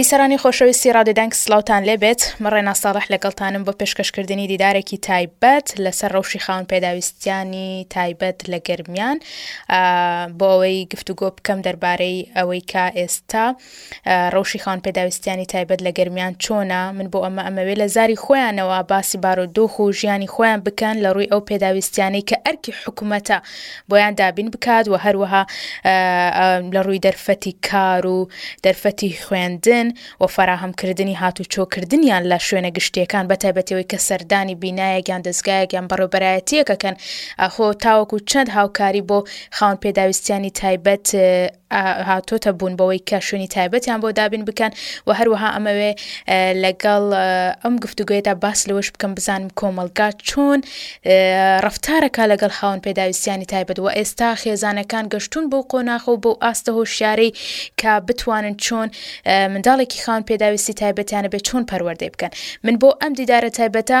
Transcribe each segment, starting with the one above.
بیسەرانی خۆشەویستی ڕادێدەنگ سلااوان لێبێت مەڕێنا ساڵح لەگەڵتانم بۆ پێشکەشکردنی دیدارێکی تایبەت لەسەر ڕەوشی خاون پێداویستیانی تایبەت لە گرمیان بۆ ئەوەی گفتوگۆ بکەم دەربارەی ئەوەی کا ئێستا ڕەوشی خاوەن پێداویستیانی تایبەت لە گەرمیان چۆنە من بۆ ئەمە ئەمەوێ لە زاری خۆیانەوە باسی بارودۆخ و ژیانی خۆیان بکەن لە ڕووی ئەو پێداویستیانەی کە ئەرکی حکوومەتە بۆیان دابین بکات و هەروەها لە ڕووی دەرفەتی کار و دەرفەتی خوێندن و فراهەمکردنی هاتوچۆکردنیان لە شوێنە گشتیەکان بە تایبەتەوەی کە سەردانی بینایەکیان دەستگایەکیان بەڕێبەرایەتیەکەکەن ئەخۆ تاوەکو چەند هاوکاری بۆ خاون پێداویستیانی تایبەت هاتۆتە بوون بەوەی کە شوێنی تایبەتیان بۆ دابین بکەن و هەروەها ئەمەوێ لەگەڵ ئەم گفتوگوێدا باس لەوەش بکەم بزانم کۆمەلگا چۆن ڕفتارەکە لەگەڵ خاون پێداویستیانی تایبەت و ئێستا خێزانەکان گەشتون بۆ قۆناخە و بۆ ئاستە هۆشیارەی کە بتوانن چۆن منداڵێکی خاون پێداویستی تایبەتیانە بێت چۆن پەروەردەی بکەن من بۆ ئەم دیدارە تایبەتە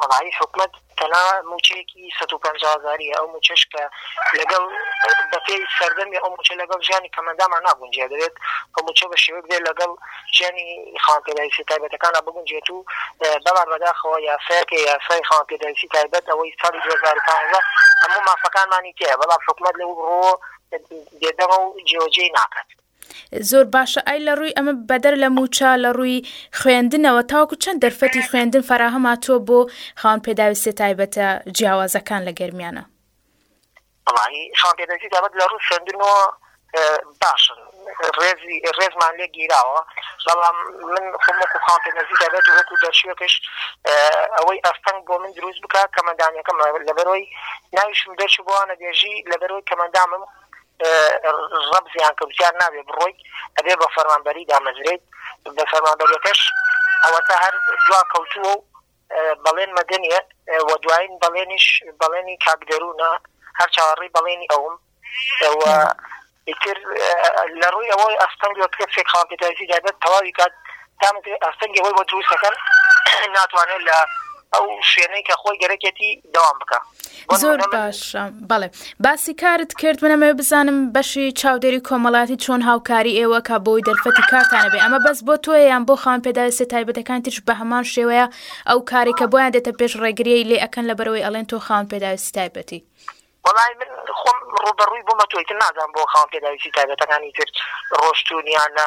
وەڵایی حکومەت تەنها مووچەیەکی سەد و پەنجا هەزاریە ئەو مووچەش کە لەگەڵ بەپێی سەردەمی ئەو مووچە لەگەڵ ژیانی کەمەندامان ناگونجێ دەبێت ئەو مووچە بە شێوەیەک بێت لەگەڵ ژیانی خاوەن پێداویستیە تایبەتەکانا بگونجێت و بەڵام بەداخەوە یاسایەک هەیە یاسای خاوەن پێداویستی تایبەت ئەوەی ساڵی دوو هەزار و پازدە هەموو مافەکانمانی تیایە بەڵام حکومەت لەو ڕۆ بێدەڕە و جێبەجێی ناکات زۆر باشە ئای لە ڕووی ئەمە بەدەر لە موچە لە ڕووی خوێندنەوە تاوکو چەند دەرفەتی خوێندن فراهەماتوە بۆ خاون پێداویستە تایبەتە جیاوازەکان لە گەرمیانە پێدەزی دابەت لە ڕوو خوێندنەوە باشن ڕێزی ڕێزمان لێ گیراوە بەڵام من خۆمەکو خاون پێدەزی دابێت وەکو دەرچوەکەش ئەوەی ئەستەنگ بۆ من دروست بکە کەمەدانەکەم لەبەرەوەی ناویشم دەرچ بۆوانە دێژی لەبەرەوەی کەمەندامم ڕەبزیان کرد جار نابێ بڕۆیت ئەبێ بە فەرمانبەری دامەزرێیت بە فەرمانبەریەکەش ئەوەتا هەر دوا کەوتووە و بەڵێن مەدەنیە و دوایین بەڵێنیش بەڵێنی کاک دەروونە هەر چاوەڕی بەڵێنی ئەوم ئیتر لە ڕووی ئەوەی ئەستەنگ وە کەسێک خاڵکەتازی دادە تەواوی کات تامکە ئەستەنگی ئەوەی بۆ دروستەکەن ناتوانێت لە ئەو شوێنەی کە خۆی گەرەکێتی دەوام بکە زۆر باشە بەڵێ باسی کارت کرد منەمەوێ بزانم بەشی چاودێری کۆمەڵاتی چۆن هاوکاری ئێوەکە بۆی دەرفەتی کارتانە بێ ئەمە بەس بۆ تۆیان بۆ خاوەن پێداویستە تایبەتەکان تیش بە هەمان شێوەیە ئەو کارێکە بۆیان دێتە پێش ڕێگریی لێ ئەەکەن لە بەرەوەی ئەڵێن تۆ خاوەن پێداویستی تایبەتی. بەڵای من خۆم ڕوبەڕووی بۆمە تۆیتر نازان بۆ خاڵ پێداویستی تایبەتەکانی تر ڕۆشتونیانە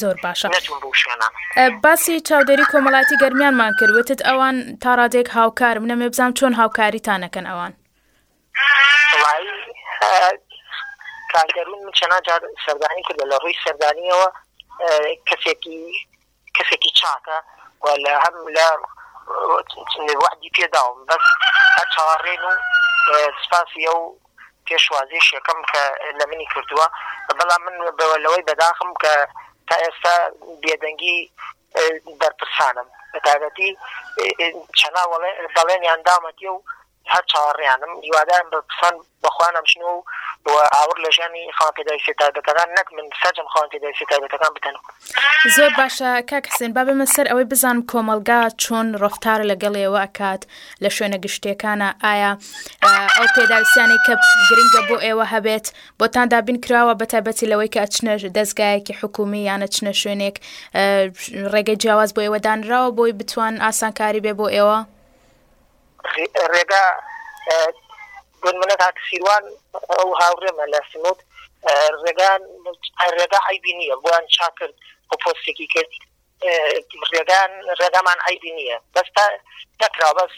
زۆر باشە نەچوون بەو شوێنە. ئە، باسی چاودێری کۆمەڵایەتی گەرمیانمان کرد وتت ئەوان تا ڕادێک هاوکار منە مێ بزانام چۆن هاوکاریتانەکەن ئەوان وڵایی، ئە، کاکدەرون من چەنا جار سەردانی کردە لە ڕووی سەردانیەوە ئە، کەسێکی کەسێکی چاکە و لە هەم لە ئە، چ، وەعدی پێداوم بەس هەر چاوەڕێن و ئە، سوپاسی ئەو پێشوازیش یەکەم کە لە منی کردووە بەڵام من لەوەی بەداخم کە تا ئێستا بێدەنگی بەرپرسانم بە تایبەتی چەنا بەڵێنیان دامەتێ و هەر چاوەڕیانم هیوادارم بەپسان بەخوا نەمشن و و ئاور لە ژیانی خان پێدای سێتابەتەکان نەک من سەرجم خان پێدای سێتابەتەکان بتەن زۆر باشە کاک حسێن با بمە سەر ئەوەی بزانم کۆمەلگا چۆن ڕفتار لەگەڵ ئێوە ئەکات لە شوێنە گشتیەکانە ئایا ئەو پێداویستانەی کە گرنگە بۆ ئێوە هەبێت بۆتان دابین کراوە بە تایبەتی لەوەی کە ئەچنە دەستگایەکی حکومی یانە چنە شوێنێک ڕێگەی جیاواز بۆ ئێوەدانراوە بۆی بتوان ئاسانکاری بێ بۆ ئێوە ڕێگا بن منە هاات سیروان ئەو هاوڕێمە لە سنووت ڕێگان ڕێگا عیبی نییە بۆیان چاکرد بۆ پۆستێکی کرد ڕێگان ڕێگامان عەیبی نییە بەس تا نەکراوە بەس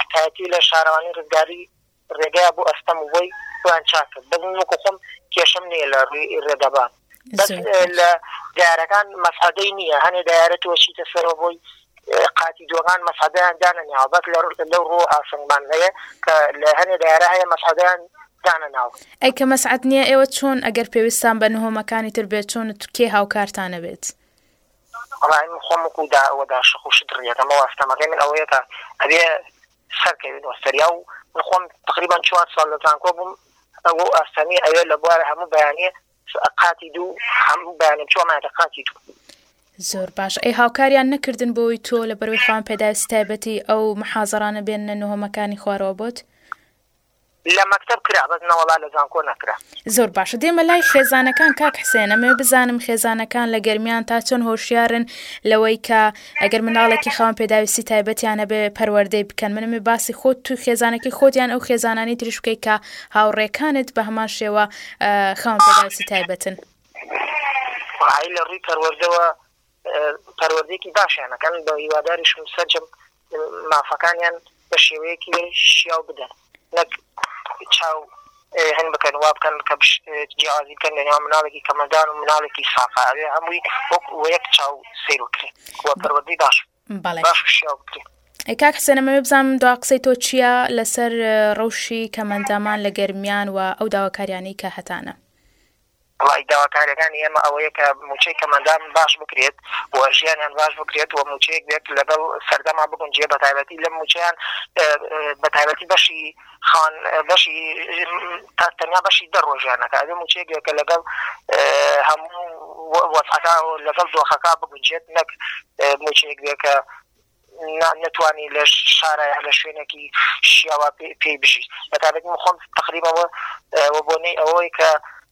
تکایەتی لە شارەوانی ڕزگاری ڕێگایە بۆ ئەستەم و بۆی خۆیان چاک کرد بەس من وەکو خۆم کێشەم نییە لە ڕووی ڕێگەبان بەس زۆر باش لە دەیارەکان مەسعەدەی نییە هەنێ دەیارە تۆ چیتە سەرەوە بۆی قاتی دووەکان مەسعەدەیان دانەنیاوە بەس لە ڕ- لەو ڕووە ئاسنمان هەیە کە لە هەنێ دەیارە هەیە مەسعەدەیان دانەناوە ئەی کە مەسعەد نییە ئێوە چۆن ئەگەر پێویستتان بە نهۆمەکانی تر بێت چۆن و کێ هاوکارتانە بێت بەڵام من خۆم وەکو دا ئەوە دا شەق و شت ڕییە دەمەوە ئەستەمەکەی من ئەوەیە کە ئەبێ سەر کەوێ بۆ سەریا و من خۆم تقریبا چوار ساڵ لە زانکۆ بووم ئەوە و ئەستەمی ئەوێ لە بوارە هەموو بەیانێ قاتی دوو هەموو بەیانێ چوە مادە قاتی دوو زۆر باش ئەی هاوکاریان نەکردن بۆی تۆ لە بەروی خوان پێداسی تایبەتی ئەو محازرانە بێنە نهۆمەکانی خوارەوە بۆت لە مەکتەب کرا بەس نەوەڵا لە زانکۆ نەکرا. زۆر باشە دێمە لای خێزانەکان کاک حسێن ئەمەوێ بزانم خێزانەکان لە گەرمیان تا چۆن هۆشیارن لەوەی کە ئەگەر مناڵێکی خاوەن پێداویستی تایبەتیان هەبێ پەروەردەی بکەن من ئەمێ باسی خۆت تو خێزانەکەی خۆت یان ئەو خێزانانی تریش بکەی کە هاوڕێکانت بە هەمان شێوە خاوەن پێداویستی تایبەتن لە ڕووی پەروەردەوە پەروەردەیەکی باشیانەکەن بە هیواداریشم سەرجەم مافەکانیان بە شێوەیەکی شیاو بدەن نەک چاو هەن بکەن وا بکەن کە جیازی بکەن لە نێوان مناڵێکی کەمەندان و مناڵێکی سافا ئەوێ هەمووی وەک وەک چاو سیر بکرێ و پەروەردەی باش باش شیاو بکرێ کاک حسێنەمەوێ بزانم دوا قسەی تۆ چییە لەسەر ڕەوشی کەمەندامان لە گەرمیان و ئەو داواکاریانەی کە هەتانە وڵی داواکاریەکانی ئێمە ئەوەیە کە موچەی کەمئەندام باش بکرێت و ژیانیان باش بکرێت و موچەیەک بێت لەگەڵ سەردەما بگونجێ بەتایبەتی لەم موچەیان بەتایبەتی بەشی خان بەشی تەنیا بەشی دە ڕۆژیانەکە ئەبێ موچەیەک بێت کە لەگەڵ هەموو وەزعەکە لەگەڵ دۆخەکە بگونجێت نەک موچەیەک بێت کە نەتوانی لە شارا یا لە شوێنێکی شیاوا پێی بژی بە تایبەتی من خۆم تەقریبەن وە وە بۆنەی ئەوەی کە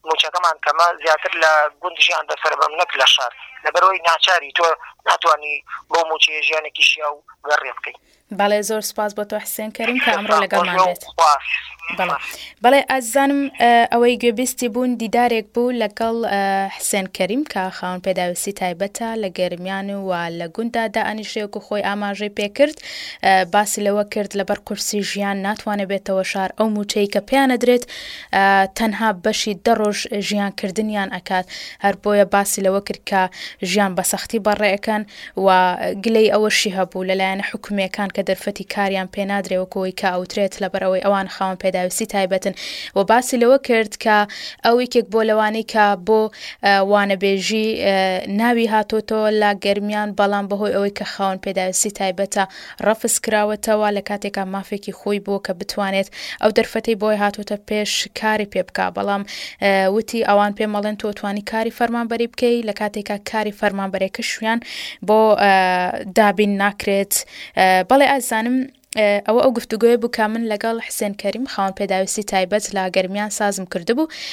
مووچەکەمان کەمە زیاتر لە گوند ژیان بەسەر بەم نەک لە شار لەبەرەوەی ناچاری تۆ ناتوانی بەو مووچەیە ژیانێکی شیاو گەڕێ بکەی. بەڵێ زۆر سوپاس بۆ تۆ حسێن کەریم کە ئەمڕۆ لەگەڵمان بێت. بەڵێ ئازانم ئەوەی گوێبیستی بوون دیدارێک بوو لەگەڵ حسێن کەریم کە خاون پێداویستی تایبەتە لە گەرمیان و وا لە گوندا دا ئەنیشتێک و خۆی ئاماژەی پێکرد باسی لەوە کرد لەبەر قورسی ژیان ناتوانێت بێتەوە شار ئەو موچەی کە پێیانە درێت تەنها بەشی دەڕۆژ ژیانکردنیان ئەکات هەر بۆیە باسی لەوە کرد کە ژیان بە سەختی بەڕێەکەن و گلەی ئەوەشی هەبوو لە لایەنە حکومیەکان کە دەرفەتی کاریان پێ نادرێ وەکو ئەوەی کە ئەوترێت لەبەر ئەوەی ئەوان خاوەن پێداویستی تایبەتن و باسی لەوە کرد کە ئەو یەکێک بۆ لەوانەی کە بۆ وانەبێژی ناوی هاتۆتۆ لە گەرمیان بەڵام بەهۆی ئەوەی کە خاوەن پێداویستی تایبەتە ڕەفز کراوەتەوە لە کاتێکا مافێکی خۆی بووە کە بتوانێت ئەو دەرفەتەی بۆی هاتۆتە پێش کاری پێ بکا بەڵام وتی ئەوان پێم مەڵێن تۆ توانی کاری فەرمانبەری بکەی لە کاتێکا کاری فەرمانبەرێکە شویان بۆ دابین ناکرێت بەڵێ ئازانم ئەوە ئەو گفتوگوۆی بووکە من لەگەڵ حسێن کەریم خاوەن پێداویستی تایبەت لا گەرمیان سازم کردبوو